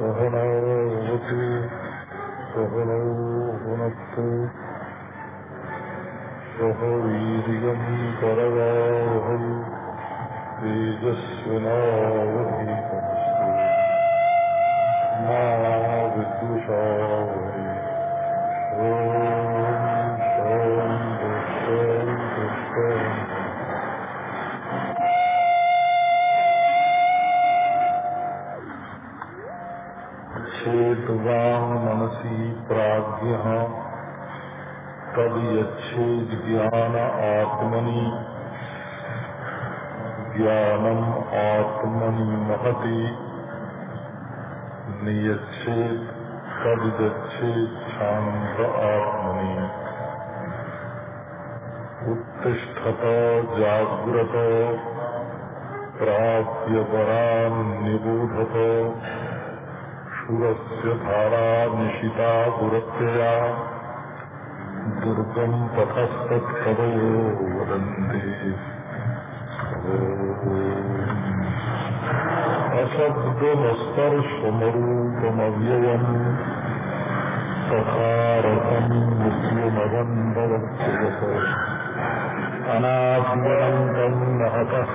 सहनावती सहनौ सह वीर्यम् करवाहम् तेजस्विनावधीतमस्तु मा विद्युषावहै ॐ वाम मनसी प्राज्ञ। तद यच्छे ज्ञान आत्मनि। ज्ञानम आत्मनि महति। नियच्छेद तद यच्छेद छांद आत्मनि। उत्तिष्ठत, जाग्रत। प्राप्य परा निबोधत। सुरस्य धारा निशिता गुरत्यया दुर्गम पथस्तो वदन्ति असब्दमस्पर्शमरूपमव्ययम् तथारथम् मृत्युमवन्भवत्यस अनात्मनन्तम् महतः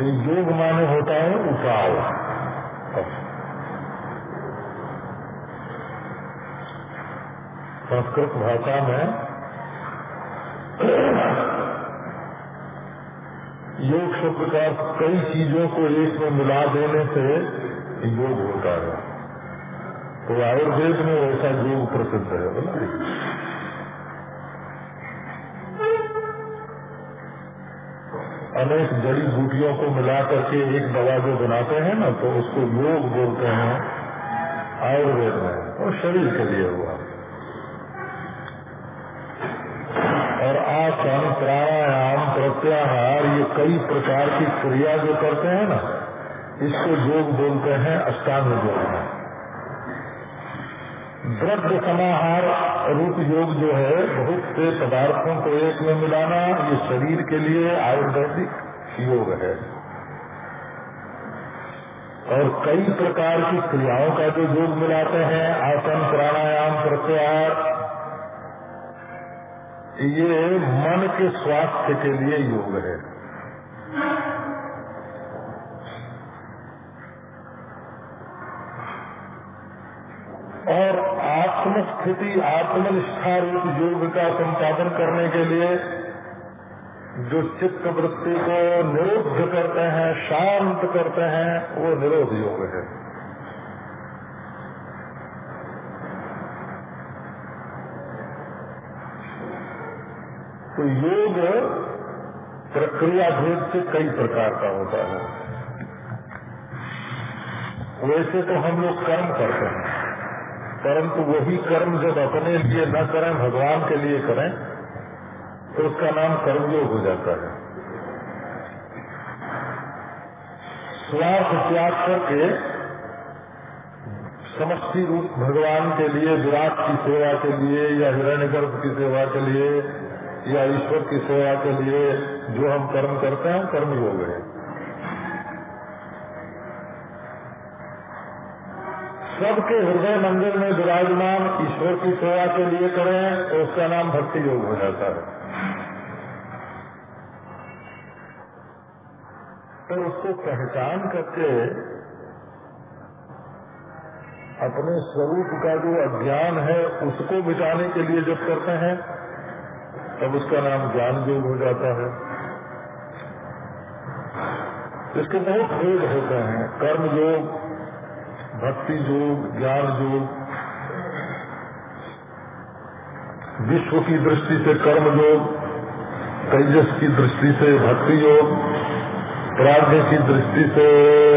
योग माने होता है उपाय संस्कृत भाषा में योग शब्द का कई चीज़ों को एक में मिला देने से योग होता है। तो आयुर्वेद में ऐसा योग प्रसिद्ध है बोला अनेक जड़ी बूटियों को मिला करके एक दवा जो बनाते हैं ना तो उसको योग बोलते हैं, आयुर्वेद में और शरीर के लिए हुआ। और आसन, प्राणायाम, प्रत्याहार, ये कई प्रकार की क्रिया जो करते हैं ना, इसको योग बोलते हैं अष्टांग योग द्रव्य समाहार रूप योग जो है, बहुत से पदार्थों को एक में मिलाना, ये शरीर के लिए आयुर्वेदिक योग है। और कई प्रकार की क्रियाओं का जो योग मिलाते हैं, आसन, प्राणायाम, प्रत्याहार, ये मन के स्वास्थ्य के लिए योग है और आत्मस्थिति आत्मनिष्ठा रूप योग का संपादन करने के लिए जो चित्त वृत्ति को निरुद्ध करते हैं, शांत करते हैं, वो निरोध योग है। तो योग प्रक्रिया भेद से कई प्रकार का होता है। वैसे तो हम लोग कर्म करते हैं। परंतु वही कर्म जब अपने लिए न करें, भगवान के लिए करें तो उसका नाम कर्मयोग हो जाता है। स्वार्थ त्याग करके समष्टि रूप भगवान के लिए, विराट की सेवा के लिए, या हिरण्यगर्भ की सेवा के लिए, या ईश्वर की सेवा के लिए जो हम कर्म करते हैं कर्म योग है। सबके हृदय मंदिर में विराजमान, ईश्वर की सेवा के लिए करें तो उसका नाम भक्ति योग हो जाता है। तो उसको पहचान करके अपने स्वरूप का जो अज्ञान है, उसको मिटाने के लिए जब करते हैं, तब उसका नाम ज्ञान योग हो जाता है। इसके बहुत भेद होते हैं। कर्म योग भक्ति योग ज्ञान योग विश्व की दृष्टि से कर्म योग तेजस की दृष्टि से भक्ति योग प्राज्ञ की दृष्टि से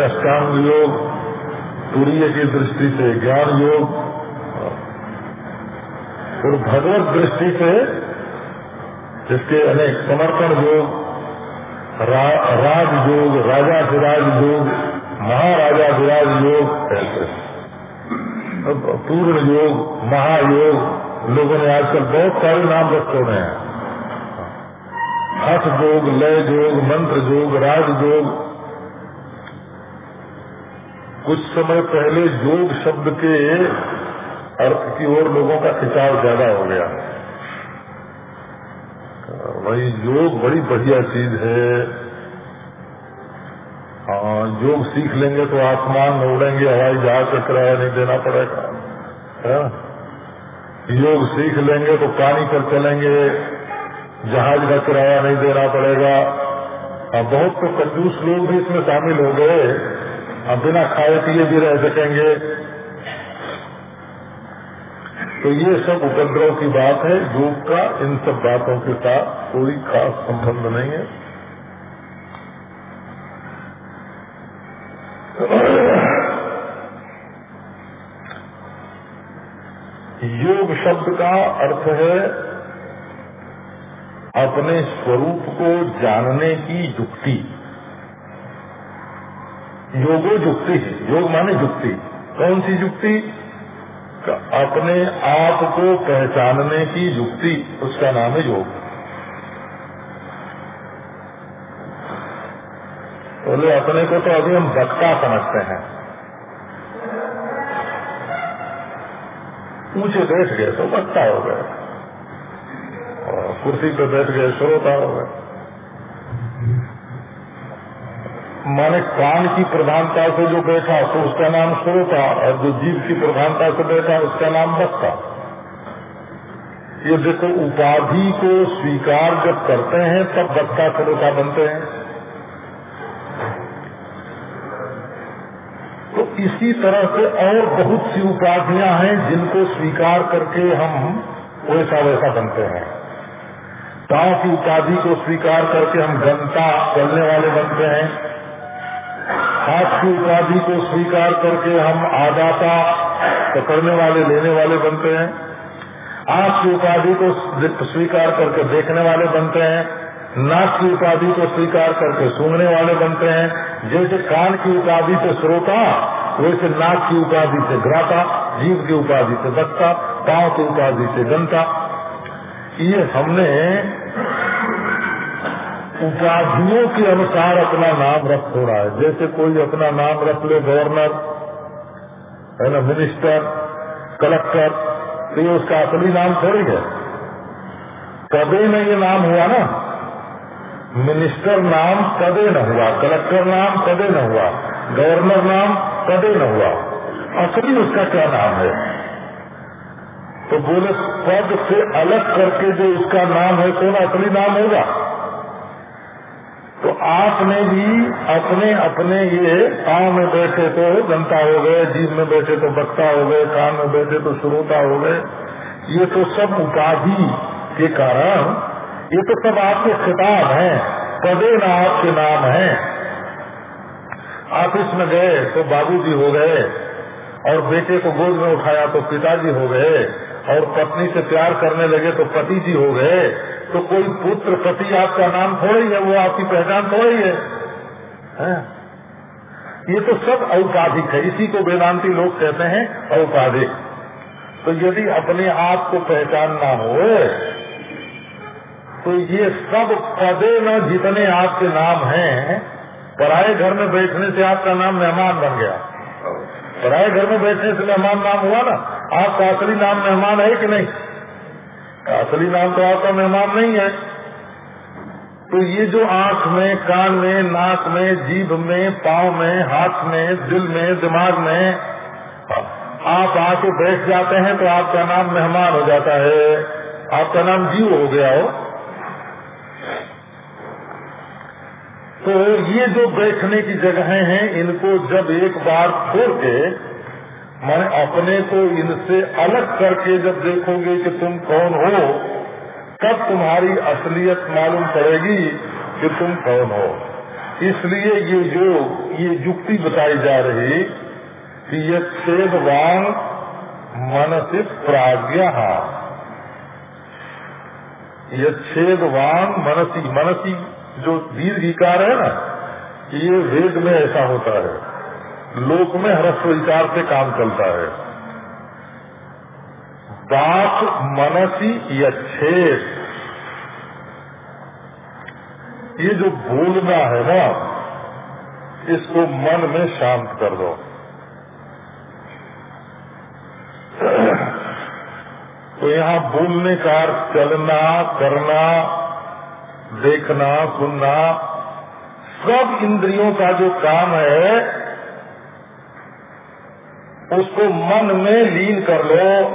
अष्टांग योग तुरीय की दृष्टि से ज्ञान योग और भगवत दृष्टि से जिसके अनेक समर्पण योग रा, राज योग राजा विराज योग महाराजा योग ऐसे पूर्ण योग, महायोग, लोगों ने आजकल बहुत सारे नाम रखे हुए हैं। हठ योग लय योग मंत्र योग राज योग कुछ समय पहले योग शब्द के अर्थ की ओर लोगों का खिंचाव ज़्यादा हो गया। वही योग बड़ी बढ़िया चीज़ है हाँ। योग सीख लेंगे तो आसमान में उड़ेंगे, हवाई जहाज़ का किराया नहीं देना पड़ेगा। है? योग सीख लेंगे तो पानी पर चलेंगे, जहाज़ का किराया नहीं देना पड़ेगा। बहुत तो कंजूस लोग भी इसमें शामिल हो गए। अब बिना खाए पिए भी रह सकेंगे। तो ये सब उपद्रव की बात है, योग का इन सब बातों के साथ कोई खास संबंध नहीं है। योग शब्द का अर्थ है अपने स्वरूप को जानने की युक्ति योगो युक्ति है। योग माने युक्ति कौन सी युक्ति अपने आप को पहचानने की युक्ति उसका नाम है योग। बोले, अपने को तो अभी हम बक्ता समझते हैं। ऊँचे बैठ गए तो बक्ता हो गए। और कुर्सी पे बैठ गए, श्रोता हो गए। माने कान की प्रधानता से जो बैठा तो उसका नाम श्रोता, और जो जीव की प्रधानता से बैठा, उसका नाम वक्ता। ये देखो, उपाधि को स्वीकार जब करते हैं, तब वक्ता, श्रोता बनते हैं तो इसी तरह से और बहुत सी उपाधियाँ हैं जिनको स्वीकार करके हम वैसा वैसा बनते हैं। गाँव की उपाधि को स्वीकार करके हम जनता चलने वाले बनते हैं। हाथ की उपाधि को स्वीकार करके हम आदाता पकड़ने वाले, लेने वाले बनते हैं। आँख की उपाधि को स्वीकार करके देखने वाले बनते हैं। नाक की उपाधि को स्वीकार करके सूंघने वाले बनते हैं। जैसे कान की उपाधि से श्रोता वैसे नाक की उपाधि से ग्राता जीव की उपाधि से बक्ता पाँव की उपाधि से जनता ये हमने उपाधियों के अनुसार अपना नाम रख रहा है। जैसे कोई अपना नाम रख ले, गवर्नर, है ना, मिनिस्टर, कलेक्टर तो ये उसका असली नाम थोड़ी है। कदे में ये नाम हुआ ना। मिनिस्टर नाम कदे न हुआ, कलेक्टर नाम कदे न हुआ, गवर्नर नाम कदे न हुआ। असली उसका क्या नाम है? तो बोले पद से अलग करके जो उसका नाम है तो ना असली नाम होगा? तो आपने भी अपने अपने ये पाँव में बैठे तो जनता हो गए जीव में बैठे तो बक्ता हो गए, कान में बैठे तो श्रोता हो गए। ये तो सब उपाधि के कारण, ये तो सब आपके खिताब हैं, पदे न आपके नाम हैं। ऑफ़िस में गए तो बाबूजी हो गए और बेटे को गोद में उठाया तो पिताजी हो गए और पत्नी से प्यार करने लगे तो पति जी हो गए। तो कोई पुत्र पति आपका नाम थोड़ा ही वो आपकी पहचान थोड़ा ही। है, है? ये तो सब औपाधिक है। इसी को वेदांती लोग कहते हैं औपाधिक तो यदि अपने आप को पहचानना हो तो ये सब पदे न जितने आपके नाम हैं पराए घर में बैठने से आपका नाम मेहमान बन गया। पराए घर में बैठने से मेहमान नाम हुआ ना? आपका असली नाम मेहमान है कि नहीं? असली नाम तो आपका मेहमान नहीं है। तो ये जो आँख में, कान में, नाक में, जीभ में, पाँव में, हाथ में, दिल में, दिमाग में, आप आके बैठ जाते हैं तो आपका नाम मेहमान हो जाता है। आपका नाम जीव हो गया हो। तो ये जो बैठने की जगहें हैं, इनको जब एक बार छोड़ के मैं अपने को इनसे अलग करके जब देखोगे कि तुम कौन हो, तब तुम्हारी असलियत मालूम पड़ेगी कि तुम कौन हो। इसलिए ये जो, ये युक्ति बताई जा रही कि ये छेदवान मनसित प्राज्ञा। ये छेदवान मनसी मनसी जो दीर्घिकार है ना ये वेद में ऐसा होता है, लोक में हरस्व विचार से काम चलता है। बात मनसी या छेद ये जो बोलना है ना, इसको मन में शांत कर दो। तो यहाँ बोलने का चलना, करना देखना, सुनना, सब इंद्रियों का जो काम है, उसको मन में लीन कर लो।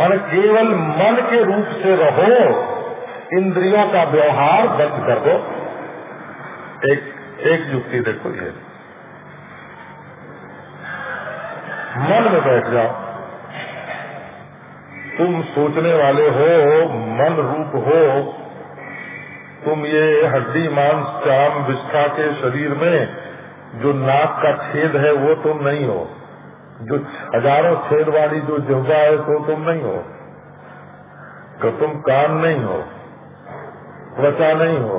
मन केवल मन के रूप से रहो, इंद्रियों का व्यवहार बंद कर दो। एक एक युक्ति देखो ये। मन में बैठ जाओ। तुम सोचने वाले हो, मन रूप हो, तुम ये हड्डी, मांस, चाम विष्ठा के शरीर में जो नाक का छेद है, वो तुम नहीं हो। जो हज़ारों छेद वाली जो जिह्वा है वो तुम नहीं हो। तो तुम कान नहीं हो, त्वचा नहीं हो।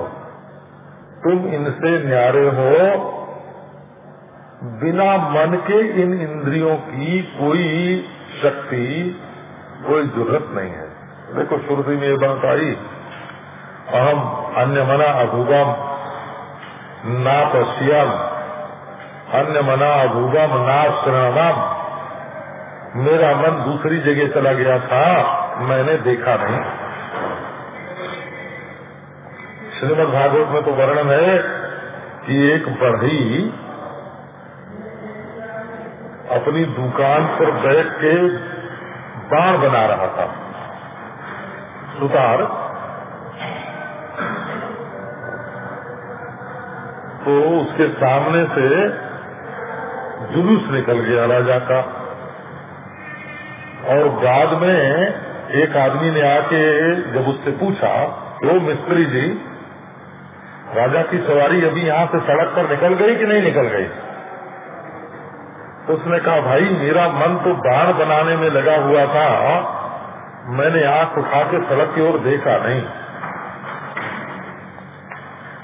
तुम इनसे न्यारे हो। बिना मन के इन इंद्रियों की कोई शक्ति कोई ज़रूरत नहीं है। देखो श्रुति में ये बात आई। अहम अन्य मना अभुगम ना पश्यम अन्य मना अभुगम ना श्रणम मेरा मन दूसरी जगह चला गया था, मैंने देखा नहीं। श्रीमद भागवत में तो वर्णन है कि एक बढ़ी अपनी दुकान पर बैठ के बाण बना रहा था। सुतार तो उसके सामने से जुलूस निकल गया राजा का। और बाद में एक आदमी ने आके जब उससे पूछा वो मिस्त्री जी, राजा की सवारी अभी यहाँ से सड़क पर निकल गई कि नहीं निकल गई? उसने कहा, भाई, मेरा मन तो बाण बनाने में लगा हुआ था। मैंने आँख उठा के सड़क की ओर देखा नहीं।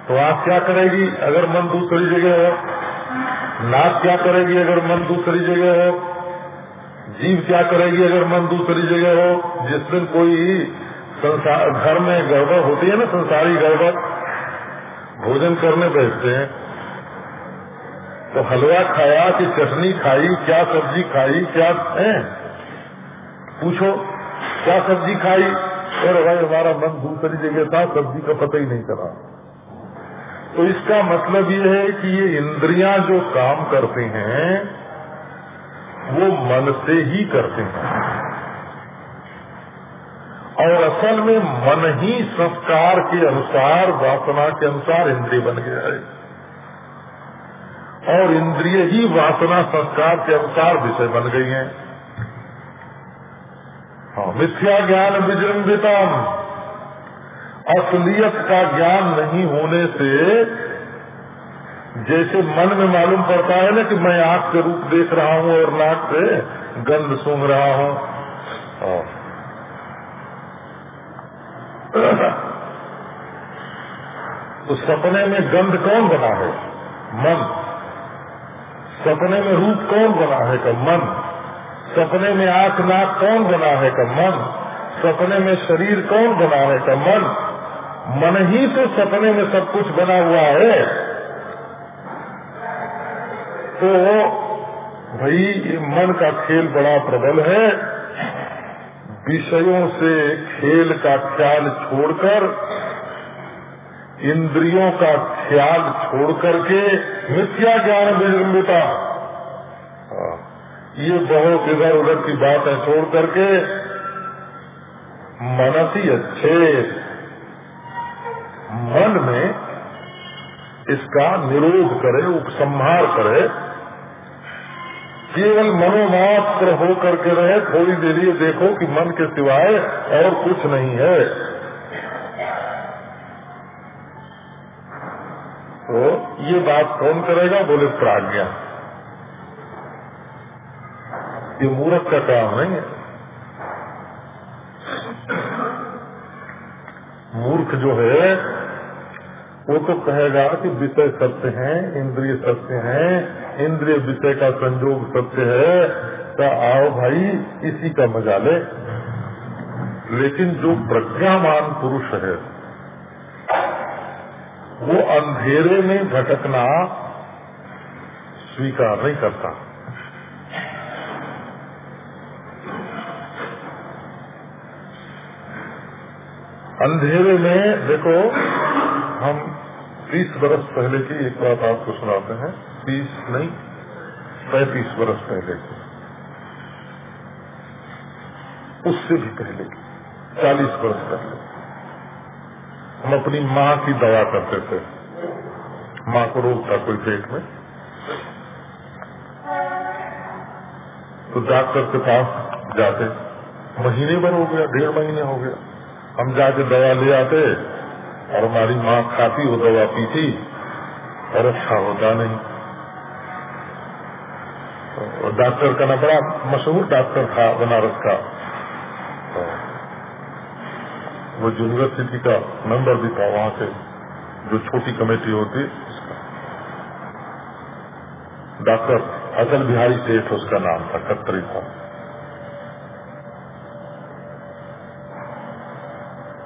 तो आँख क्या करेगी अगर मन दूसरी जगह हो? नाक क्या करेगी अगर मन दूसरी जगह हो? जीव क्या करेगी अगर मन दूसरी जगह हो? जिस दिन कोई घर में गड़बड़ होती है ना, संसारी गड़बड़, भोजन करने बैठते हैं। तो हलवा खाया कि चटनी खाई, क्या सब्ज़ी खाई, क्या, है? पूछो, क्या सब्ज़ी खाई? और भाई, हमारा मन दूसरी जगह था, सब्ज़ी का पता ही नहीं चला। तो इसका मतलब ये है कि ये इंद्रियाँ जो काम करते हैं, वो मन से ही करते हैं। और असल में मन ही संस्कार के अनुसार, वासना के अनुसार इंद्रिय बन गया है। और इंद्रिय ही वासना, संस्कार के अनुसार विषय बन गई हैं। हाँ मिथ्या ज्ञान विजृंभितम। असलियत का ज्ञान नहीं होने से जैसे मन में मालूम पड़ता है ना कि मैं आँख के रूप देख रहा हूँ और नाक से गंध सूंघ रहा हूँ। हाँ। तो सपने में गंध कौन बना है? मन। सपने में रूप कौन बना है का मन? सपने में आँख नाक कौन बना है का मन? सपने में शरीर कौन बना है का मन? मन ही तो सपने में सब कुछ बना हुआ है। तो भाई, ये मन का खेल बड़ा प्रबल है। विषयों से खेल का ख्याल छोड़कर, इंद्रियों का ख्याल छोड़ करके मिथ्या ज्ञान विजृंबिता हाँ, ये बहुत इधर उधर की बात है छोड़ करके मनसी अच्छे मन में इसका निरोध करे उपसंहार करे। केवल मनोमात्र होकर के रहे थोड़ी देर ये देखो कि मन के सिवाय और कुछ नहीं है। ये बात कौन करेगा? बोले प्राज्ञा। ये मूर्ख का काम नहीं है। मूर्ख जो है, वो तो कहेगा कि विषय सत्य है, इंद्रिय सत्य है, इंद्रिय विषय का संयोग सत्य है तो आओ भाई, इसी का मज़ा ले। लेकिन जो प्रज्ञामान पुरुष है वो अंधेरे में भटकना स्वीकार नहीं करता। अंधेरे में, देखो, हम तीस बरस पहले की एक बात आपको सुनाते हैं। तीस नहीं, पैंतीस बरस पहले की। उससे भी पहले की, चालीस बरस पहले हम अपनी माँ की दवा करते थे। माँ को रोग था कोई पेट में। तो डॉक्टर के पास जाते। महीने भर हो गया, डेढ़ महीने हो गया। हम जाके दवा ले आते और हमारी माँ खाती, वो दवा पीती और अच्छा होता नहीं। डॉक्टर का ना बड़ा मशहूर डॉक्टर था, बनारस का। वो यूनिवर्सिटी का मेंबर भी था वहाँ से, जो छोटी कमेटी होती, डॉक्टर अटल बिहारी सेठ उसका नाम था, कत्तरी था।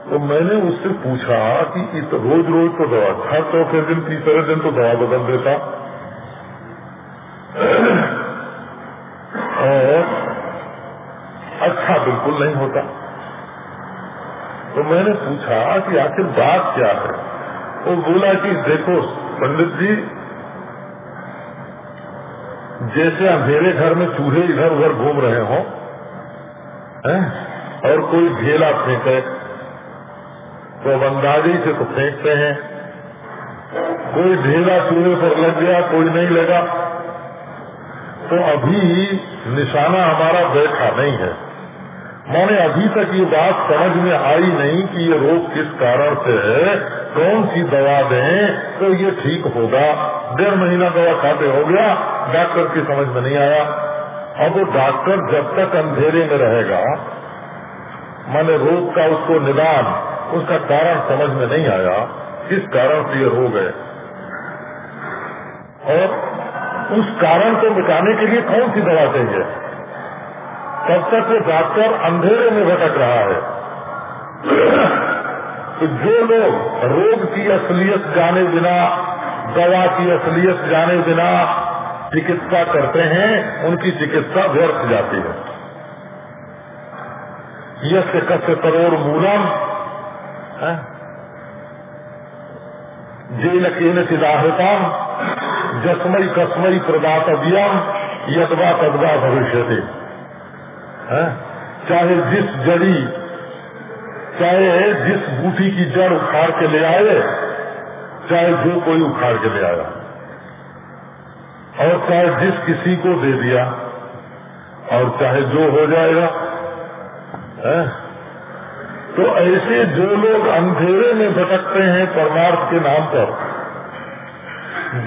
तो मैंने उससे पूछा कि इस रोज रोज तो दवा था चौथे दिन, तीसरे दिन तो दवा बदल देता और अच्छा बिल्कुल नहीं होता तो मैंने पूछा कि आखिर बात क्या है? वो बोला कि देखो, पंडित जी, जैसे अंधेरे घर में चूहे इधर उधर घूम रहे हो, हैं? और कोई घेला फेंके तो अंदाजी से तो फेंकते हैं। कोई ढेला चूहे पर लग गया, कोई नहीं लगा। तो अभी निशाना हमारा बैठा नहीं है। मैंने अभी तक ये बात समझ में आई नहीं कि ये रोग किस कारण से है, कौन सी दवा दें तो ये ठीक होगा। डेढ़ महीना दवा खाते हो गया, डॉक्टर की समझ में नहीं आया। अब वो डॉक्टर जब तक अंधेरे में रहेगा, मैंने रोग का उसको निदान, उसका कारण समझ में नहीं आया, किस कारण से ये रोग है? और उस कारण को मिटाने के लिए कौन सी दवा चाहिए तब तक वो डॉक्टर अंधेरे में भटक रहा है। तो जो लोग रोग की असलियत जाने बिना, दवा की असलियत जाने बिना चिकित्सा करते हैं, उनकी चिकित्सा व्यर्थ जाती है। यश कस्य करोड़ मूलम जेन केन चिदाहता जस्मई कस्मई प्रदातव्यम, यदवा तदवा भविष्य है? चाहे जिस जड़ी, चाहे जिस बूटी की जड़ उखाड़ के ले आए, चाहे जो कोई उखाड़ के ले आया और चाहे जिस किसी को दे दिया, और चाहे जो हो जाएगा, है? तो ऐसे जो लोग अंधेरे में भटकते हैं परमार्थ के नाम पर,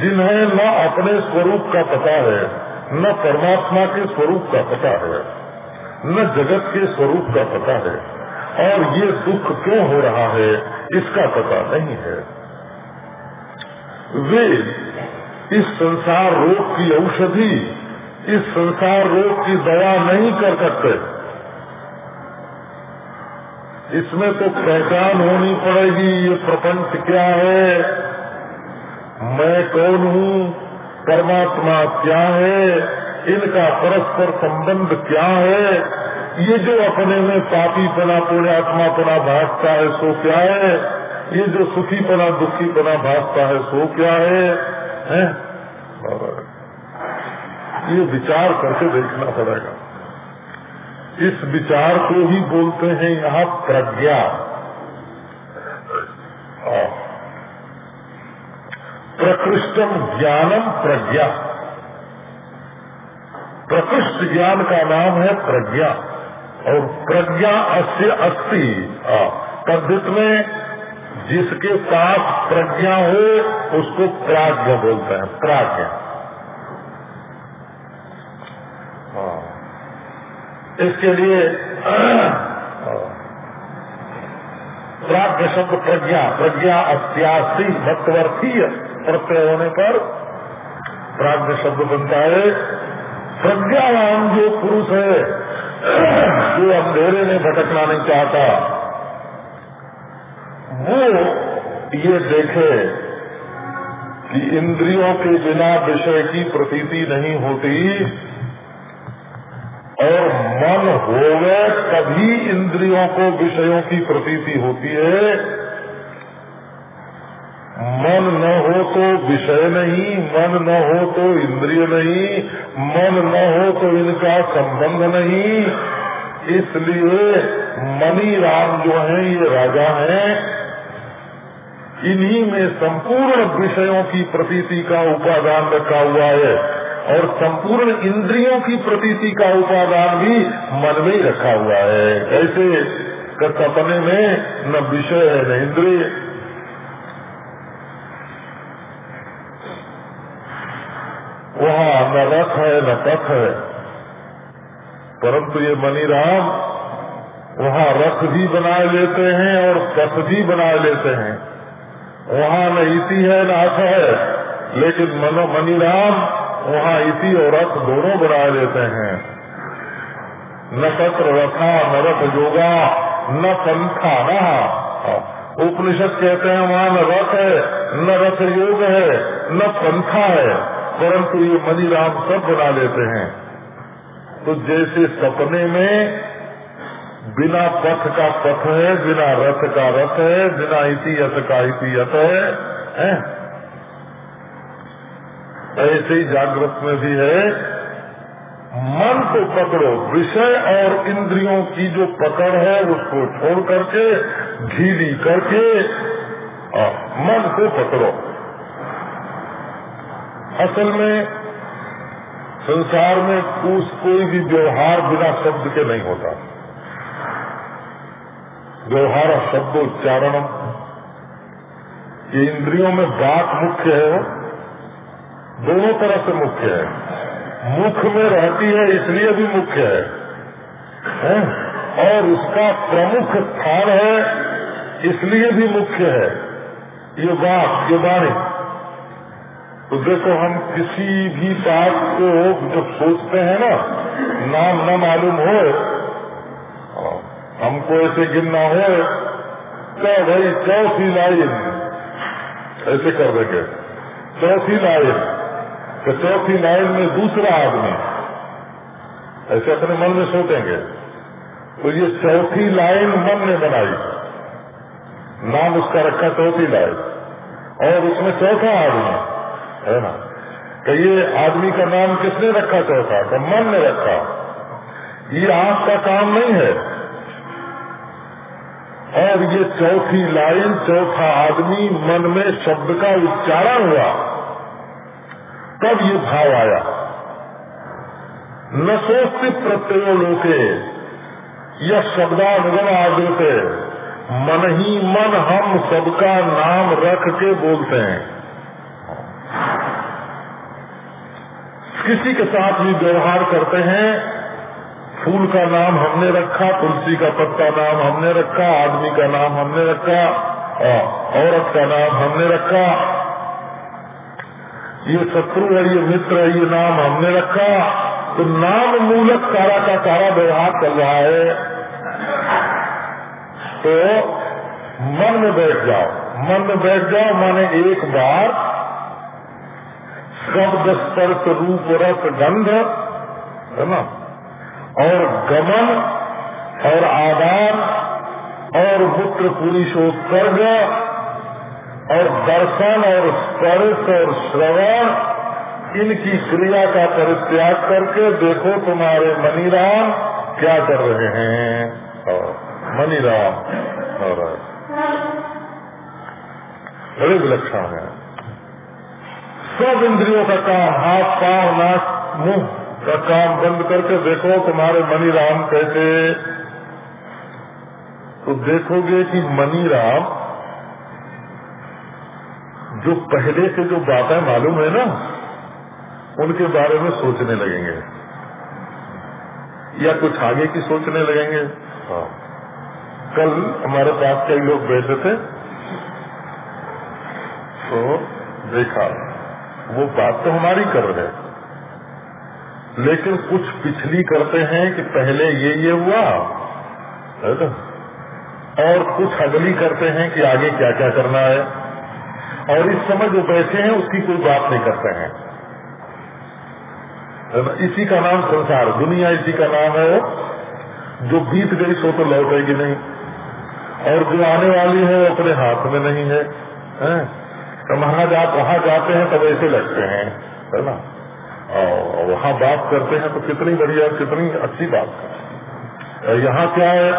जिन्हें न अपने स्वरूप का पता है, न परमात्मा के स्वरूप का पता है न जगत के स्वरूप का पता है। और ये दुख क्यों हो रहा है, इसका पता नहीं है। वे इस संसार रोग की औषधि, इस संसार रोग की दवा नहीं कर सकते। इसमें तो पहचान होनी पड़ेगी, ये प्रपंच क्या है? मैं कौन हूँ? परमात्मा क्या है? इनका परस्पर संबंध क्या है? ये जो अपने में पापी पना पुण्यात्मा पना भागता है सो क्या है? ये जो सुखी पना दुखी पना भागता है सो क्या है, है? ये विचार करके देखना पड़ेगा। इस विचार को ही बोलते हैं यहाँ प्रज्ञा। प्रकृष्टम ज्ञानम प्रज्ञा। प्रकृष्ट ज्ञान का नाम है प्रज्ञा। और प्रज्ञा अस्य अस्थि पद्धति में जिसके पास प्रज्ञा हो, उसको प्राज्ञ बोलते हैं, प्राज्ञ। इसके लिए प्राग्ञ शब्द प्रज्ञा प्रज्ञा अत्यासी भक्तवर्थी प्रत्यय होने पर प्राग्ञ शब्द बनता है। प्रज्ञावान जो पुरुष है, जो अंधेरे में भटकना नहीं चाहता, वो ये देखे कि इंद्रियों के बिना विषय की प्रतीति नहीं होती और मन होवे तभी इंद्रियों को विषयों की प्रतीति होती है। मन न तो विषय नहीं, मन न हो तो इंद्रिय नहीं, मन न हो तो इनका संबंध नहीं। इसलिए मनी राम जो है, ये राजा है, इन्हीं में संपूर्ण विषयों की प्रतीति का उपादान रखा हुआ है और संपूर्ण इंद्रियों की प्रतीति का उपादान भी मन में ही रखा हुआ है। ऐसे सपने में न विषय है, न इंद्रिय। वहाँ न रथ है न पथ है। परंतु ये मनीराम वहाँ रथ भी बना लेते हैं और पथ भी बना लेते हैं। वहाँ न इति है, न अथ है, लेकिन मनो मनीराम वहाँ इसी और रथ दोनों बना लेते हैं। न तत्र रथा न रथ योगा न पंथा न उपनिषद कहते हैं वहाँ न रथ है, न रथ योग है, न पंथा है। परंतु ये मनी राम सब बना लेते हैं। तो जैसे सपने में बिना पथ का पथ है बिना रथ का रथ है बिना इति यथ का इति है, है? ऐसे ही जागृत में भी है। मन को पकड़ो विषय और इंद्रियों की जो पकड़ है उसको छोड़ करके ढीली करके मन को पकड़ो। असल में संसार में कुछ कोई भी व्यवहार बिना शब्द के नहीं होता। व्यवहार शब्दोच्चारण ये इंद्रियों में बात मुख्य है दोनों तरह से मुख्य है। मुख में रहती है इसलिए भी मुख्य है, है? और उसका प्रमुख स्थान है इसलिए भी मुख्य है। ये बात ये वाणी। तो देखो, हम किसी भी बात को जब सोचते हैं ना, नाम न मालूम हो, हमको ऐसे गिनना हो तो भाई, चौथी लाइन? ऐसे कर देंगे। चौथी लाइन। तो चौथी लाइन में दूसरा आदमी। ऐसे अपने मन में सोचेंगे। तो ये चौथी लाइन मन ने बनाई। नाम उसका रखा चौथी लाइन। और उसमें चौथा आदमी। है ना? तो ये आदमी का नाम किसने रखा चौथा? तो मन ने रखा। ये आँख का काम नहीं है। और ये चौथी लाइन, चौथा आदमी मन में शब्द का उच्चारण हुआ। तब ये भाव आया। न सोचते प्रत्यय लोके, यह शब्दानुगम आदते मन ही मन हम सबका नाम रख के बोलते हैं। किसी के साथ भी व्यवहार करते हैं, फूल का नाम हमने रखा, तुलसी का पत्ता नाम हमने रखा, आदमी का नाम हमने रखा औरत का नाम हमने रखा। ये शत्रु है, ये मित्र है, ये नाम हमने रखा। तो नाम मूलक सारा का सारा व्यवहार चल रहा है। तो मन में बैठ जाओ। मन में बैठ जाओ माने एक बार शब्द स्पर्श रूप रस गंध है ना? और गमन और आदान और पुत्र पुरुषोत्सर्ग और दर्शन और स्पर्श और श्रवण, इनकी क्रिया का परित्याग करके देखो तुम्हारे मनीराम क्या कर रहे हैं। मनीराम और विलक्षण है। सब इंद्रियों का काम, हाथ, पाँव, नाक, मुँह का काम बंद करके देखो तुम्हारे मनी राम कैसे तो देखोगे कि मनीराम जो पहले से जो बातें मालूम है ना, उनके बारे में सोचने लगेंगे। या कुछ आगे की सोचने लगेंगे। हाँ। कल हमारे पास कई लोग बैठे थे तो देखा। वो बात तो हमारी कर रहे लेकिन कुछ पिछली करते हैं कि पहले ये ये हुआ। है तो? और कुछ अगली करते हैं कि आगे क्या क्या करना है। और इस समय जो बैठे हैं उसकी कोई बात नहीं करते हैं। इसी का नाम संसार दुनिया इसी का नाम है जो बीत गई सो तो लौटेगी नहीं। और जो आने वाली है वो अपने हाथ में नहीं है, है? तो वहाँ जा वहाँ जाते हैं तब ऐसे लगते हैं, है ना? और वहाँ बात करते हैं तो कितनी बढ़िया, कितनी अच्छी बात है। यहाँ क्या है?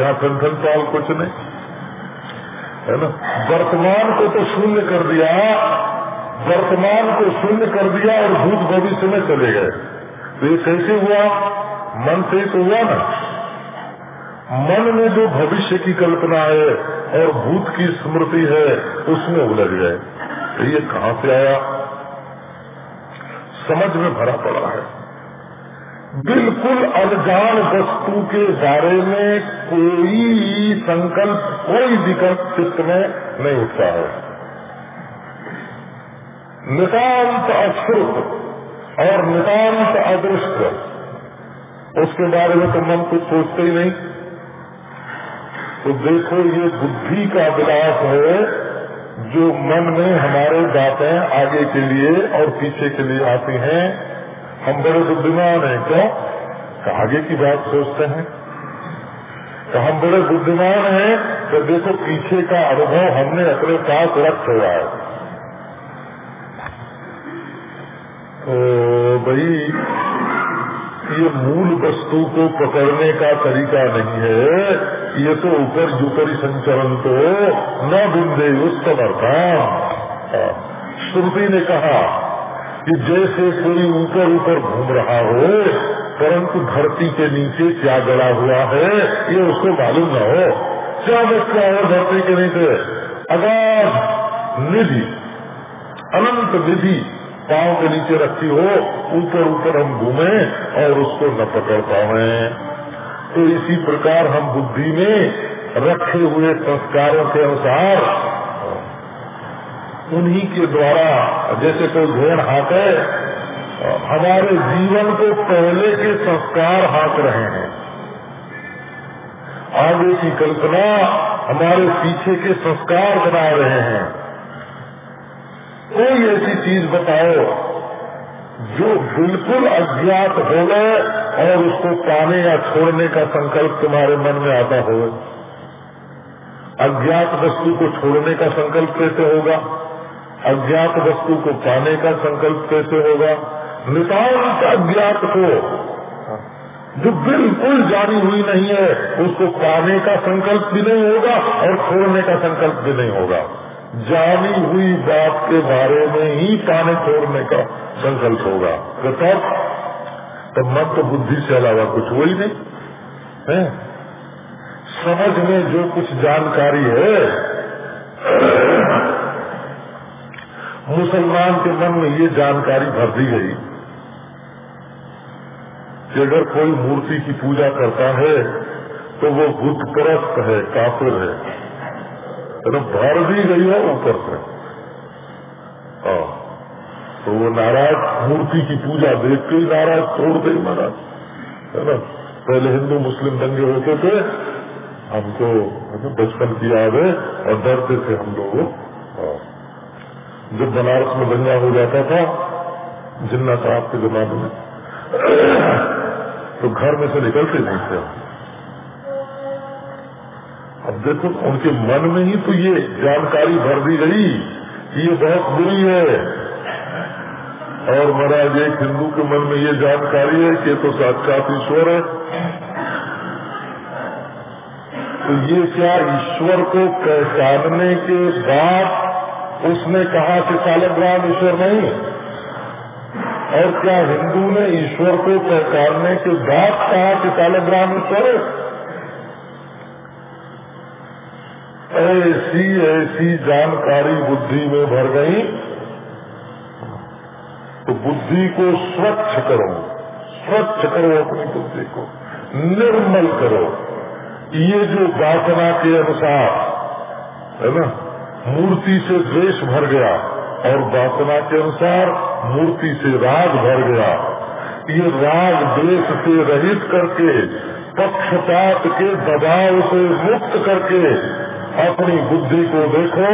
यहाँ फ़ंक्शन साल कुछ नहीं, है ना? वर्तमान को तो शून्य कर दिया, वर्तमान को शून्य कर दिया और भूत भविष्य में चले गए। तो ये कैसे हुआ? मन से तो हुआ ना। मन में जो भविष्य की कल्पना है और भूत की स्मृति है, उसमें उलझ गए। तो ये कहाँ से आया? समझ में भरा पड़ा है। बिल्कुल अनजान वस्तु के बारे में कोई संकल्प, कोई विकल्प चित्त में नहीं उठता है। नितान्त अश्रुत और नितान्त अदृष्ट। उसके बारे में तो मन कुछ सोचते ही नहीं। तो देखो ये बुद्धि का विलास है, जो मन में हमारे बातें आगे के लिए और पीछे के लिए आती हैं। हम बड़े बुद्धिमान हैं, क्यों? तो आगे की बात सोचते हैं। तो हम बड़े बुद्धिमान हैं तो देखो पीछे का अनुभव हमने अपने पास रख हुआ है। तो भाई ये मूल वस्तु को पकड़ने का तरीका नहीं है। ये तो ऊपर ऊपरी संचरण तो न बिंदे उस समर्थन श्रुति ने कहा कि जैसे कोई ऊपर ऊपर घूम रहा हो, परंतु धरती के नीचे क्या गड़ा हुआ है, ये उसको मालूम न हो। क्या बच्चा हो धरती के नीचे? अगाध निधि, अनंत निधि पाँव के नीचे रखी हो, ऊपर ऊपर हम घूमे और उसको न पकड़ पावे। तो इसी प्रकार हम बुद्धि में रखे हुए संस्कारों के अनुसार, उन्हीं के द्वारा, जैसे कोई भेड़ हाके हमारे जीवन को पहले के संस्कार हाक रहे हैं। आगे की कल्पना हमारे पीछे के संस्कार बना रहे हैं। कोई ऐसी चीज़ बताओ जो बिल्कुल अज्ञात हो गए और उसको पाने या छोड़ने का संकल्प तुम्हारे मन में आता हो। अज्ञात वस्तु को छोड़ने का संकल्प कैसे होगा? अज्ञात वस्तु को पाने का संकल्प कैसे होगा? नितांत अज्ञात को, जो बिल्कुल जारी हुई नहीं है, उसको पाने का संकल्प भी नहीं होगा और छोड़ने का संकल्प भी नहीं होगा। जानी हुई बात के बारे में ही पाने छोड़ने का संकल्प होगा। तो तब मन तो बुद्धि से अलावा कुछ हुई नहीं। है? समझ में जो कुछ जानकारी है, मुसलमान के मन में ये जानकारी भर दी गई कि अगर कोई मूर्ति की पूजा करता है तो वो बुद्ध परस्त है, काफिर है। तो भर दी गई है ऊपर से। हाँ। तो वो नाराज़ मूर्ति की पूजा देख के ही नाराज़ छोड़ दे महाराज। है ना? पहले हिंदू मुस्लिम दंगे होते थे, हमको बचपन की याद है, और डरते थे हम लोग। हाँ। जब बनारस में दंगा हो जाता था, जिन्ना साहब के जमाने में तो घर में से निकलते नहीं थे अब देखो, उनके मन में ही तो ये जानकारी भर दी गई कि ये बहुत बुरी है। और महाराज, एक हिंदू के मन में ये जानकारी है कि तो साक्षात ईश्वर है। तो ये क्या ईश्वर को पहचानने के बाद उसने कहा कि सालग्राम ईश्वर नहीं? और क्या हिंदू ने ईश्वर को पहचानने के बाद कहा कि सालग्राम ईश्वर है? ऐसी ऐसी जानकारी बुद्धि में भर गई तो बुद्धि को स्वच्छ करो स्वच्छ करो अपनी बुद्धि को, निर्मल करो। ये जो वासना के अनुसार, है ना, मूर्ति से द्वेष भर गया, और वासना के अनुसार मूर्ति से राग भर गया, ये राग द्वेष से रहित करके, पक्षपात के दबाव से मुक्त करके अपनी बुद्धि को देखो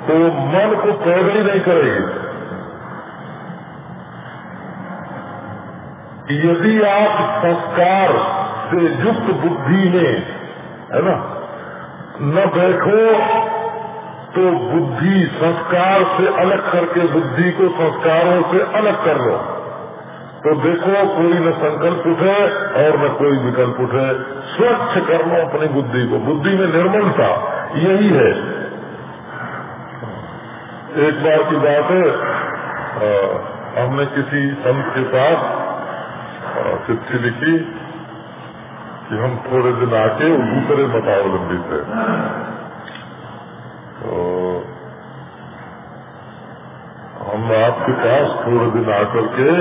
तो मन को पैदा ही नहीं करेगी। यदि आप संस्कार से युक्त बुद्धि में है ना, न देखो तो बुद्धि संस्कार से अलग करके बुद्धि को संस्कारों से अलग कर लो। तो देखो, कोई न संकल्प उठे और न कोई विकल्प उठे। स्वच्छ कर लो अपनी बुद्धि को। बुद्धि में निर्मलता, यही है। एक बार की बात है हमने किसी संत के साथ चिट्ठी लिखी कि हम थोड़े दिन आके दूसरे मतावलंबी थे तो हम आपके पास थोड़े दिन आकर के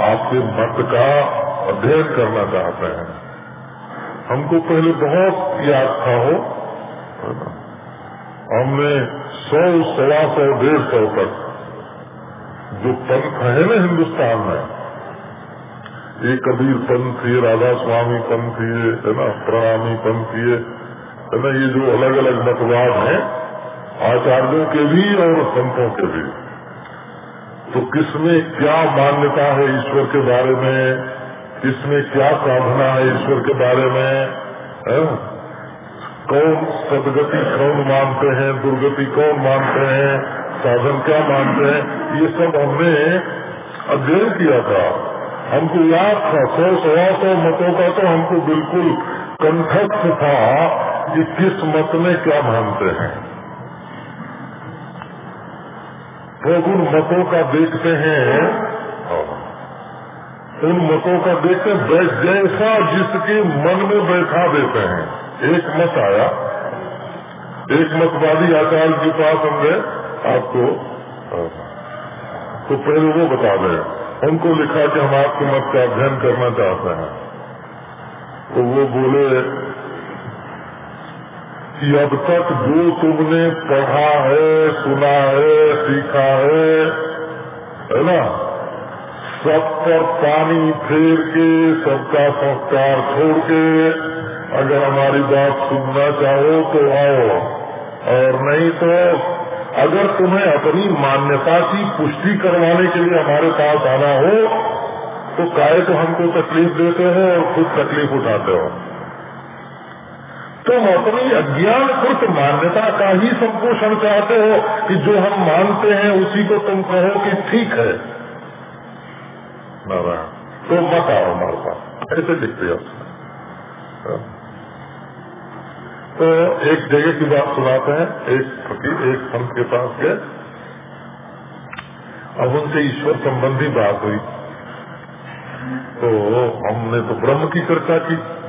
आपके मत का अध्ययन करना चाहते हैं। हमको पहले बहुत याद था हो हमने सौ, सवा सौ, डेढ़ सौ तक जो पंथ है ना हिंदुस्तान में ये कबीर पंथ, ये राधा स्वामी पंथ, ये, है ना, प्रणामी पंथ, ये, है ना, ये जो अलग अलग मतवाद हैं, आचार्यों के भी और संतों के भी। तो किसमें क्या मान्यता है ईश्वर के बारे में? किसमें क्या साधना है ईश्वर के बारे में? है? कौन सदगति कौन मानते हैं, दुर्गति कौन मानते हैं, साधन क्या मानते हैं? ये सब हमने अध्ययन किया था। हमको याद था, सौ सवा सौ मतों का तो हमको बिल्कुल कंठस्थ था कि किस मत में क्या मानते हैं। उन मतों का देखते हैं। उन मतों का देखते हैं जैसा जिसके मन में बैठा देते हैं। एक मत आया। एक मतवादी आचार्य के पास हमने आपको तो पहले वो बता दें उनको लिखा कि हम आपके मत का अध्ययन करना चाहते हैं। तो वो बोले कि अब तक जो तुमने पढ़ा है, सुना है, सीखा है है ना? सब पर पानी फेर के, सबका संस्कार छोड़ के अगर हमारी बात सुनना चाहो तो आओ। और नहीं तो अगर तुम्हें अपनी मान्यता की पुष्टि करवाने के लिए हमारे पास आना हो तो काय तो हमको तकलीफ़ देते हो और खुद तकलीफ़ उठाते हो? तुम अपनी अज्ञान कृत मान्यता का ही संपोषण चाहते हो कि जो हम मानते हैं उसी को तुम कहो कि ठीक है। नारायण तो मत आओ हमारे पास। ऐसे लिखते हो। तो एक जगह की बात सुनाते हैं, एक फकीर एक संत के पास गए। अब उनसे ईश्वर संबंधी बात हुई। तो हमने तो ब्रह्म की चर्चा की।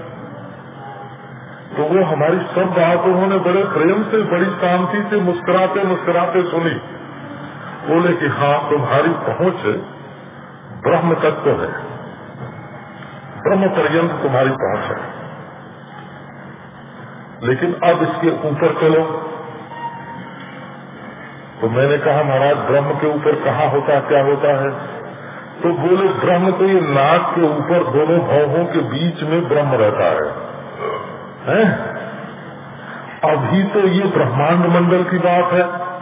वो हमारी सब बात उन्होंने बड़े प्रेम से, बड़ी शांति से मुस्कुराते मुस्कुराते सुनी। बोले कि हाँ तुम्हारी पहुँच ब्रह्म तत्व है। ब्रह्म पर्यंत तुम्हारी पहुँच है। लेकिन अब इसके ऊपर चलो। तो मैंने कहा, महाराज, ब्रह्म के ऊपर कहा होता, क्या होता है? तो बोले, ब्रह्म तो ये नाक के ऊपर दोनों भावों के बीच में ब्रह्म रहता है। है? अभी तो ये ब्रह्मांड मंडल की बात है।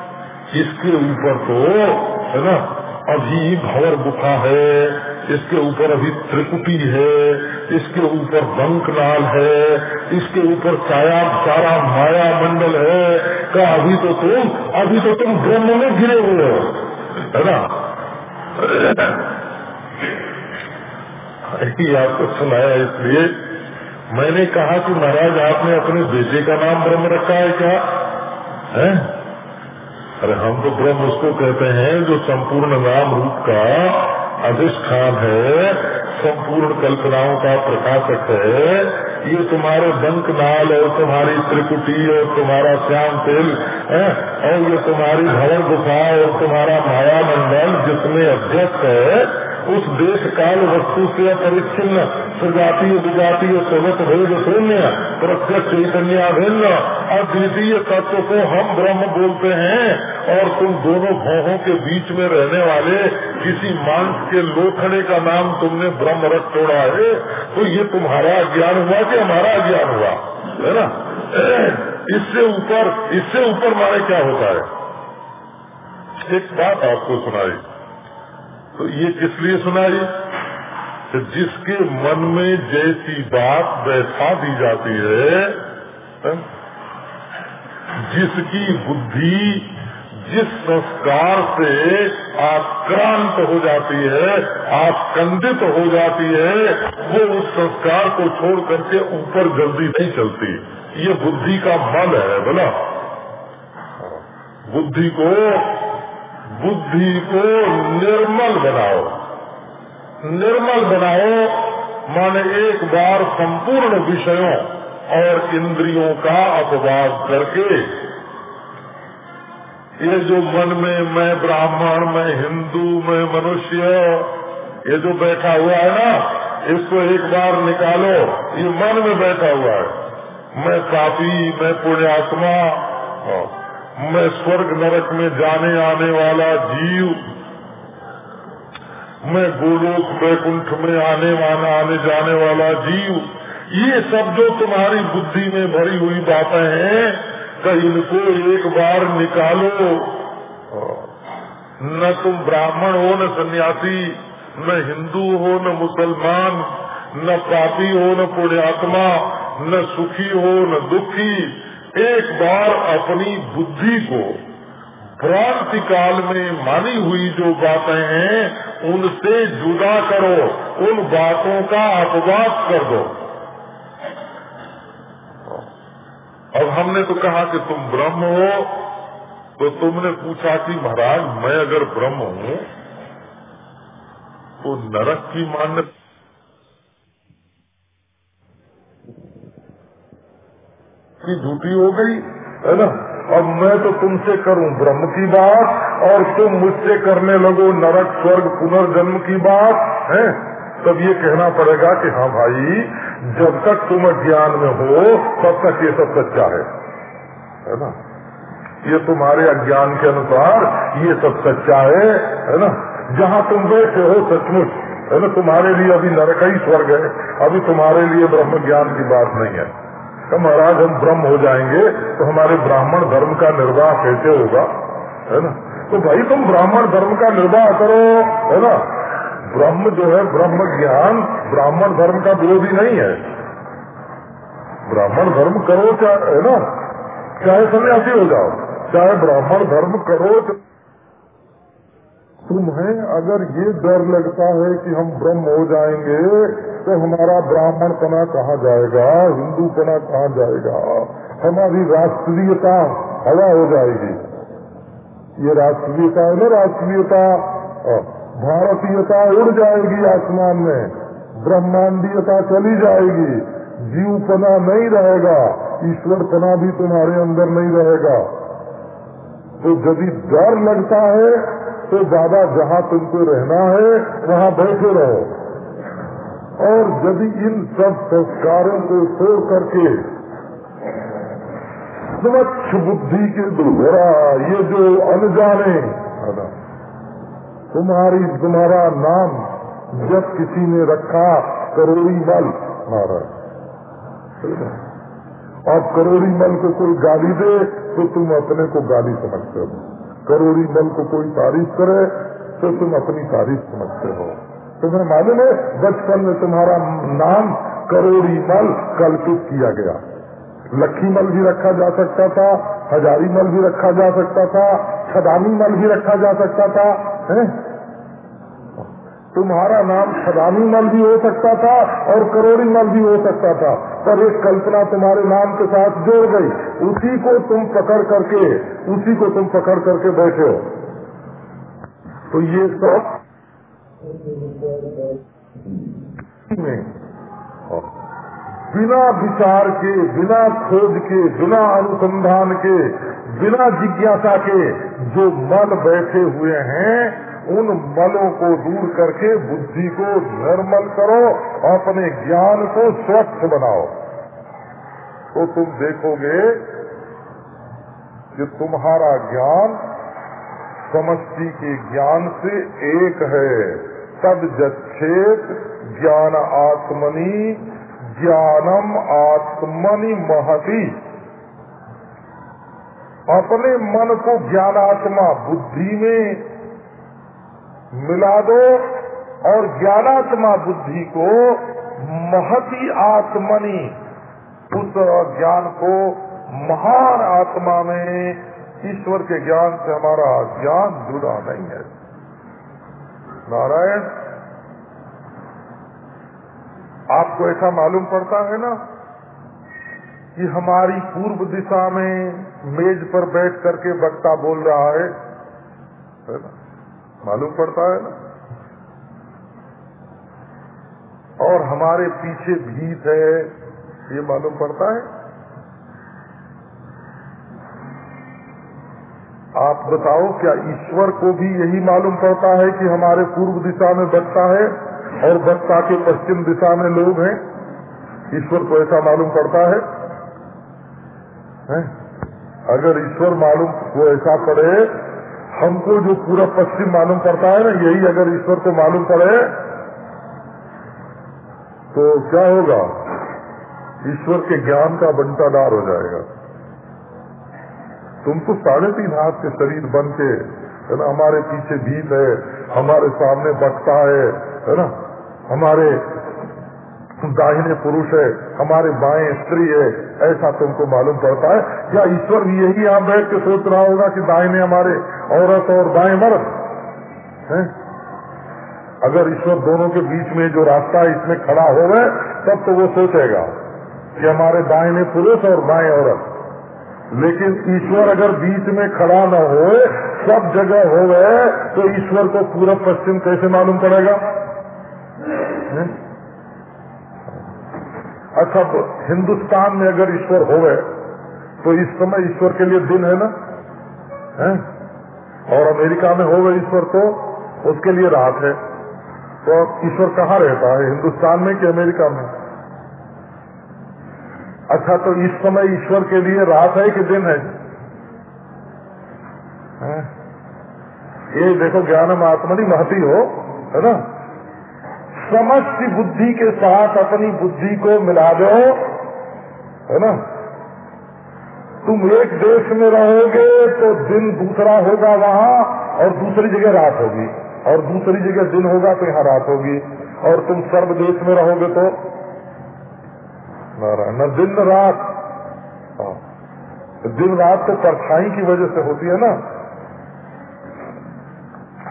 इसके ऊपर तो है ना, अभी भवर गुफा है, इसके ऊपर अभी त्रिकुटी है, इसके ऊपर बंकनाल है, इसके ऊपर छाया सारा माया मंडल है। का अभी तो तुम, अभी तो तुम ब्रह्म में गिरे हुए हो, है ना? आपको सुनाया इसलिए मैंने कहा कि महाराज, आपने अपने बेटे का नाम ब्रह्म रखा है क्या? है? अरे, हम तो ब्रह्म उसको कहते हैं जो संपूर्ण नाम रूप का अधिष्ठान है, संपूर्ण कल्पनाओं का प्रकाशक है। ये तुम्हारे बंक नाल और तुम्हारी त्रिकुटी और तुम्हारा श्याम तेल और ये तुम्हारी भवन गुफा और तुम्हारा माया मंडल जिसमें अध्यक्ष है उस देश काल वस्तु से अपरिच्छिन्न सजातीय, विजातीय स्वगत भेद शून्य, प्रत्यक्ष चैतन्य भिन्न अद्वितीय तत्व को हम ब्रह्म बोलते हैं, और तुम दोनों भौहों के बीच में रहने वाले, किसी मांस के लोखड़े का नाम तुमने ब्रह्म रख छोड़ा है तो ये तुम्हारा ज्ञान हुआ कि हमारा ज्ञान हुआ? है ना? इससे ऊपर इससे ऊपर माने क्या होता है? एक बात आपको सुनाई। तो ये किस लिए सुनाई जिसके मन में जैसी बात बैठा दी जाती है जिसकी बुद्धि जिस संस्कार से आक्रांत हो जाती है, आस्कंदित हो जाती है, वो उस संस्कार को छोड़ करके ऊपर जल्दी नहीं चलती। ये बुद्धि का मन है बोला बुद्धि को बुद्धि को निर्मल बनाओ। निर्मल बनाओ माने एक बार संपूर्ण विषयों और इंद्रियों का अपवाद करके, ये जो मन में मैं ब्राह्मण, मैं हिंदू, मैं मनुष्य, ये जो बैठा हुआ है ना, इसको एक बार निकालो, ये मन में बैठा हुआ है। मैं पापी, मैं पुण्यात्मा मैं स्वर्ग नरक में जाने आने वाला जीव मैं गोलोक वैकुंठ में आने वाला, आने जाने वाला जीव, ये सब जो तुम्हारी बुद्धि में भरी हुई बातें हैं कि इनको एक बार निकालो। न तुम ब्राह्मण हो, न सन्यासी, न हिंदू हो, न मुसलमान, न पापी हो, न पुण्यात्मा, न सुखी हो, न दुखी एक बार अपनी बुद्धि को क्रांति काल में मानी हुई जो बातें हैं, उनसे जुदा करो, उन बातों का अपवाद कर दो। अब हमने तो कहा कि तुम ब्रह्म हो तो तुमने पूछा कि महाराज, मैं अगर ब्रह्म हूँ तो नरक की मान्यता की झूठी हो गई, है ना? अब मैं तो तुमसे करूँ ब्रह्म की बात, और तुम मुझसे करने लगो नरक, स्वर्ग, पुनर्जन्म की बात, है? तब ये कहना पड़ेगा कि हाँ भाई, जब तक तुम अज्ञान में हो, तब तक ये सब सच्चा है। है ना? ये तुम्हारे अज्ञान के अनुसार ये सब सच्चा है है ना? जहाँ तुम बैठे हो, सचमुच, है ना? तुम्हारे लिए अभी नरक ही स्वर्ग है, अभी तुम्हारे लिए ब्रह्म ज्ञान की बात नहीं है। तो महाराज हम ब्रह्म हो जाएँगे तो हमारे ब्राह्मण धर्म का निर्वाह कैसे होगा? है ना? तो भाई तुम ब्राह्मण धर्म का निर्वाह करो, है ना? ब्रह्म जो है ब्रह्म ज्ञान, ब्राह्मण धर्म का विरोधी नहीं है। ब्राह्मण धर्म करो चाहे, है ना? चाहे सन्यासी हो जाओ, चाहे ब्राह्मण धर्म करो तुम्हें अगर ये डर लगता है कि हम ब्रह्म हो जाएँगे तो हमारा ब्राह्मण पना कहाँ जाएगा, हिंदू पना कहाँ जाएगा? हमारी राष्ट्रीयता हवा हो जाएगी। ये राष्ट्रीयता है ना राष्ट्रीयता? भारतीयता उड़ जाएगी आसमान में, ब्रह्मांडीयता चली जाएगी। जीव पना नहीं रहेगा, ईश्वर पना भी तुम्हारे अंदर नहीं रहेगा। तो यदि डर लगता है तो ज़्यादा जहाँ तुमको रहना है, वहाँ बैठे रहो। और यदि इन सब संस्कारों को छोड़ करके स्वच्छ बुद्धि के द्वारा ये जो अनजाने, तुम्हारी, तुम्हारा नाम जब किसी ने रखा, करोड़ी मल महाराज अब करोड़ी मल को कोई गाली दे तो तुम अपने को गाली समझते हो। करोड़ी बल को कोई तारीफ़ करे तो तुम अपनी तारीफ़ समझते हो। तुम्हें मालूम है, बचपन में तुम्हारा नाम करोड़ी मल कल्पित किया गया। लक्ष्मी मल भी रखा जा सकता था, हजारी मल भी रखा जा सकता था छदानी मल भी रखा जा सकता था, है? तुम्हारा नाम छदानी मल भी हो सकता था और करोड़ी मल भी हो सकता था। पर एक कल्पना तुम्हारे नाम के साथ जोड़ गई। उसी को तुम पकड़ करके, उसी को तुम पकड़ करके बैठे हो। तो ये सब में बिना विचार के, बिना खोज के, बिना अनुसंधान के, बिना जिज्ञासा के जो मन बैठे हुए हैं उन मलों को दूर करके बुद्धि को निर्मल करो, अपने ज्ञान को स्वच्छ बनाओ। तो तुम देखोगे कि तुम्हारा ज्ञान समष्टि के ज्ञान से एक है। तद जच्छेद ज्ञान आत्मनि, ज्ञानम आत्मनि महति। अपने मन को ज्ञानात्मा बुद्धि में मिला दो और ज्ञानात्मा बुद्धि को महति आत्मनि, उस ज्ञान को महान आत्मा में ईश्वर के ज्ञान से हमारा ज्ञान जुड़ा नहीं है। नारायण, आपको ऐसा मालूम पड़ता है ना कि हमारी पूर्व दिशा में मेज पर बैठ करके वक्ता बोल रहा है है ना? मालूम पड़ता है ना? और हमारे पीछे भीत है ये मालूम पड़ता है। आप बताओ क्या ईश्वर को भी यही मालूम पड़ता है कि हमारे पूर्व दिशा में बचता है और बक्ता के पश्चिम दिशा में लोग हैं? ईश्वर को ऐसा मालूम पड़ता है, है? अगर ईश्वर मालूम को ऐसा पड़े हमको जो पूरा पश्चिम मालूम पड़ता है ना, यही अगर ईश्वर को मालूम पड़े तो क्या होगा? ईश्वर के ज्ञान का बंटादार हो जाएगा। तुम तो साढ़े तीन हाथ के शरीर बन के, है ना, हमारे पीछे भीत है, हमारे सामने बकता है है ना, हमारे दाहिने पुरुष है, हमारे बाएँ स्त्री है, ऐसा तुमको मालूम पड़ता है? क्या ईश्वर भी यही यहाँ बैठ के सोच रहा होगा कि दाहिने हमारे औरत और बाएँ मर्द? है? अगर ईश्वर दोनों के बीच में जो रास्ता है, इसमें खड़ा हो गए तब तो वो सोचेगा कि हमारे दाहिने पुरुष और बाएँ औरत। लेकिन ईश्वर अगर बीच में खड़ा न हो, सब जगह हो गए तो ईश्वर को पूरा पश्चिम कैसे मालूम पड़ेगा? अच्छा तो हिंदुस्तान में अगर ईश्वर हो गए तो इस समय ईश्वर के लिए दिन है ना? है? और अमेरिका में हो गए ईश्वर तो उसके लिए रात है। तो ईश्वर कहाँ रहता है? हिंदुस्तान में कि अमेरिका में? अच्छा तो इस समय ईश्वर के लिए रात है कि दिन है, है? ये देखो ज्ञानम आत्मनि महती हो है ना? समस्त बुद्धि के साथ अपनी बुद्धि को मिला दो, है ना? तुम एक देश में रहोगे तो दिन दूसरा होगा वहाँ और दूसरी जगह रात होगी। और दूसरी जगह दिन होगा तो यहाँ रात होगी। और तुम सर्व देश में रहोगे तो न दिन रात। हाँ। दिन, रात तो परछाई की वजह से होती है ना।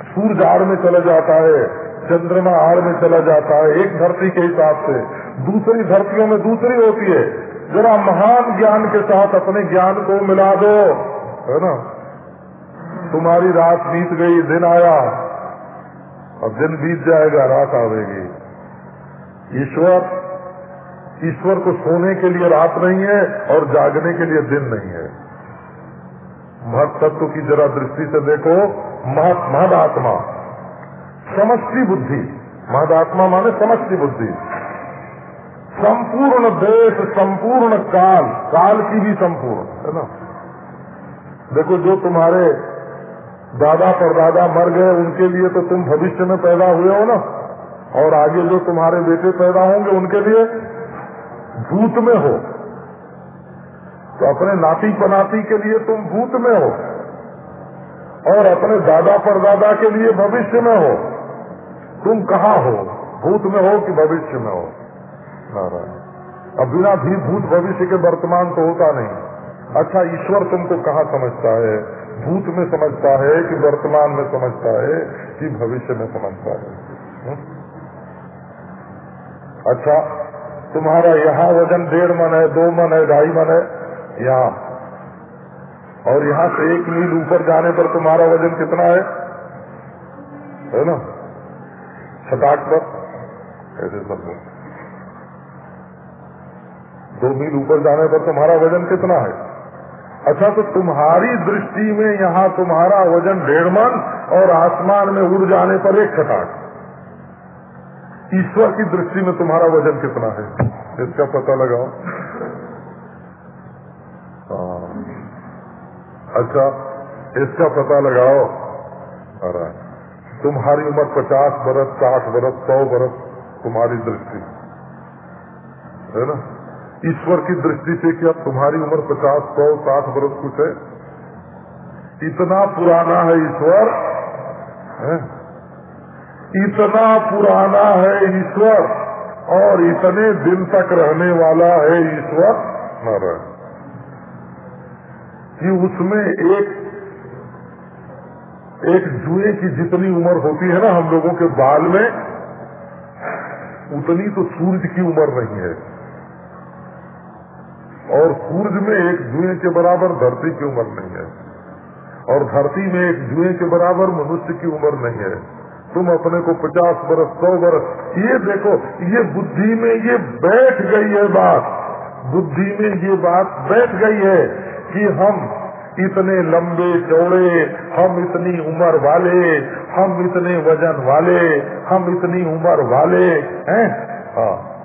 सूर्य आड़ में चला जाता है। चंद्रमा आड़ में चला जाता है, एक धरती के हिसाब से। दूसरी धरतियों में दूसरी होती है। जरा महान ज्ञान के साथ अपने ज्ञान को मिला दो। है ना? तुम्हारी रात बीत गई, दिन आया। और दिन बीत जाएगा, रात आवेगी। ईश्वर ईश्वर को सोने के लिए रात नहीं है और जागने के लिए दिन नहीं है। महत तत्व की जरा दृष्टि से देखो महत आत्मा समष्टि बुद्धि। महदात्मा माने समष्टि बुद्धि। संपूर्ण देश, संपूर्ण काल काल की भी संपूर्ण, है ना? देखो, जो तुम्हारे दादा, परदादा मर गए, उनके लिए तो तुम भविष्य में पैदा हुए हो ना? और आगे जो तुम्हारे बेटे पैदा होंगे, उनके लिए भूत में हो। तो अपने नाती पनाती के लिए तुम भूत में हो। और अपने दादा पर दादा के लिए भविष्य में हो। तुम कहाँ हो? भूत में हो कि भविष्य में हो? नारायण। अब बिना भी भूत भविष्य के वर्तमान तो होता नहीं। अच्छा ईश्वर तुमको कहाँ समझता है? भूत में समझता है कि वर्तमान में समझता है कि भविष्य में समझता है? अच्छा तुम्हारा यहाँ वज़न डेढ़ मन है, दो मन है, ढाई मन है? यहाँ। और यहाँ से एक मील ऊपर जाने पर तुम्हारा वज़न कितना है? है ना? छटाक पर ऐसे सब दो मील ऊपर जाने पर तुम्हारा वज़न कितना है? अच्छा तो तुम्हारी दृष्टि में यहाँ तुम्हारा वज़न डेढ़ मन और आसमान में उड़ जाने पर एक छटाक ईश्वर की दृष्टि में तुम्हारा वज़न कितना है? इसका पता लगाओ। हाँ। अच्छा इसका पता लगाओ। तुम्हारी उम्र पचास बरस, साठ बरस, सौ बरस तुम्हारी दृष्टि। है ना? ईश्वर की दृष्टि से क्या तुम्हारी उम्र पचास, सौ, साठ बरस कुछ है? इतना पुराना है ईश्वर, है? इतना पुराना है ईश्वर, और इतने दिन तक रहने वाला है ईश्वर नारायण। कि उसमें एक एक जुए की जितनी उम्र होती है ना हम लोगों के बाल में, उतनी तो सूरज की उम्र नहीं है। और सूरज में एक जुए के बराबर धरती की उम्र नहीं है। और धरती में एक जुए के बराबर मनुष्य की उम्र नहीं है। तुम अपने को पचास बरस, सौ बरस, ये देखो, ये बुद्धि में ये बैठ गई है बात। बुद्धि में ये बात बैठ गई है कि हम इतने लंबे चौड़े, हम इतनी उम्र वाले, हम इतने वज़न वाले, हम इतनी उम्र वाले, हैं? हाँ।